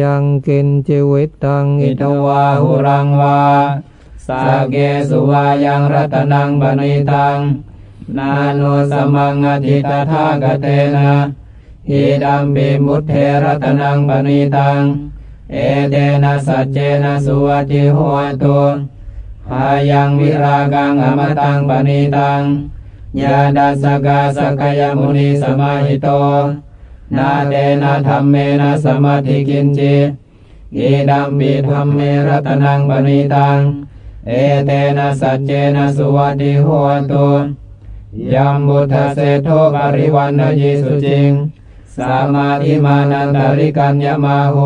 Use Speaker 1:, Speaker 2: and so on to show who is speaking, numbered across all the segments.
Speaker 1: ยังกินจิวิตัง
Speaker 2: อิ
Speaker 1: อิ
Speaker 2: ทวาหุรังวาสาเกสุวายังรัตนังบณิตัง นาโนสมังอธิตถากเตนะหิดัมปิมุตเทรัตนังบณิตัง เอเตนะสัจเจนะสุวัติโหตุหายังวิรากังอมตังบณิตังยาดัสสกาสกยมุนีสมาหิโต นาเตนะธรรมเมนะสมาธิกินจิอิดัมปิธรรมเมรัตนังบณิตัง เอเตนะสัจเจนะสุวัติโหตุยัมบุทเสโทปริวันนยิสุจิง สามาธิมานันตริกัญญมาโห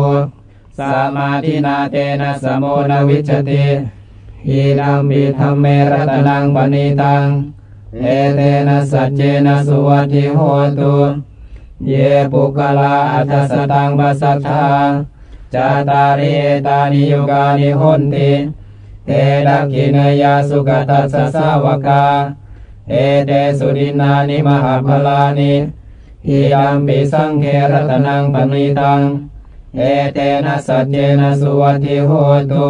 Speaker 2: สามาธินาเตนะสโมนวิชติหิดัมปิธรรมเมรัตนังบณิตัง เอเตนะสัจเจนะสุวัติโหตุ เยปุกลาอัตสตังปัสสัทธาจาตาริเอตานิยุกานิหุนติเตดักินยาสุกตัสสะสาวกาเอเตสุดินานิมหาพลานิหิยัมปิสังเครตนังปณิตัง เอเตนะสัจเจนะสุวัติโหตุ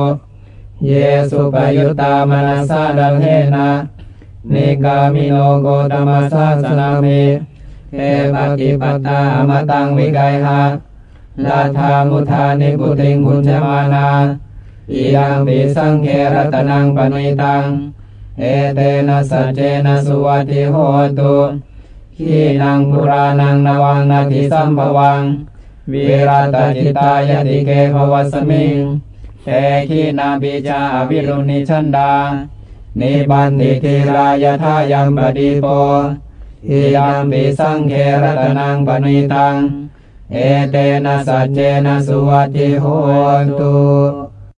Speaker 2: เยสุปยุตตามนัสสะดัลเทนะนิกามิโนโกตมัสสะสนามิ เทปฏิปตาอมตังวิกายหะลาธามุทานิพุติงพุญจมานาอิยังปิสังเครตนังปณิตัง เอเตนะสัจเจนะสุวัติโหตุขีนังปุรานังนวังนาทิสัมภวัง วิรัตจิตายติเกภวสมิงเตขีนาปิจาวิรุณิชันดา นิบันติทีรายทายังปฏิโป ඊයම් පිසං කේරතනං පනිතං ඒතේන සච්චේන සුවති හෝතු।